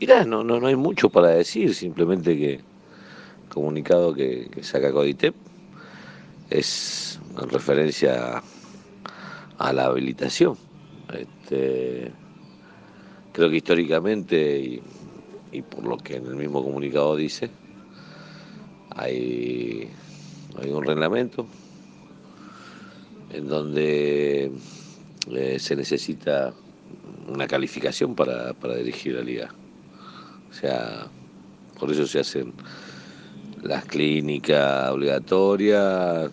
Mirá, no, no, no hay mucho para decir, simplemente que comunicado que, saca Coditep es en referencia a la habilitación. Este, creo que históricamente y, por lo que en el mismo comunicado dice, hay, un reglamento en donde eh, se necesita una calificación para, para dirigir la liga. O sea, por eso se hacen las clínicas obligatorias,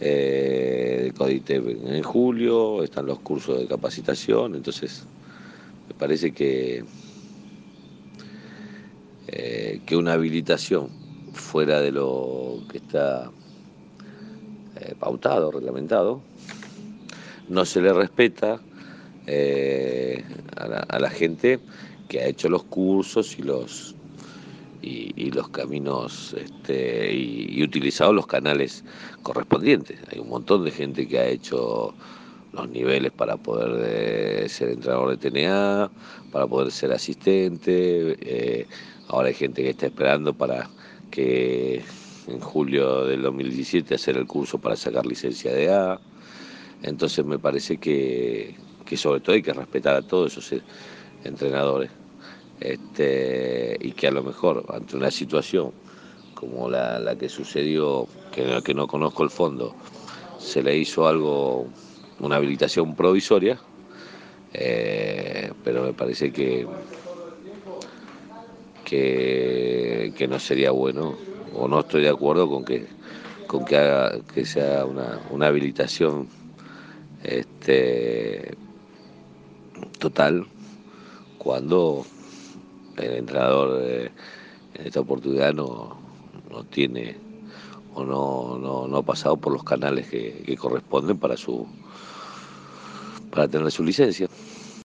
eh, en julio, están los cursos de capacitación, entonces me parece que, eh, que una habilitación fuera de lo que está eh, pautado, reglamentado, no se le respeta eh, a la gente que ha hecho los cursos y los y, los caminos este, y, utilizado los canales correspondientes. Hay un montón de gente que ha hecho los niveles para poder eh, ser entrenador de TNA, para poder ser asistente. Eh, ahora hay gente que está esperando para que en julio del 2017 hacer el curso para sacar licencia de A. Entonces me parece que, que sobre todo hay que respetar a todos esos eh, entrenadores este, y que a lo mejor ante una situación como la, que sucedió, que, que no conozco el fondo, se le hizo algo, una habilitación provisoria, eh, pero me parece que, que, no sería bueno, o no estoy de acuerdo con que, con que, que sea una, una habilitación este, total cuando el entrenador en esta oportunidad no, tiene o no, no, ha pasado por los canales que, que corresponden para su para tener su licencia.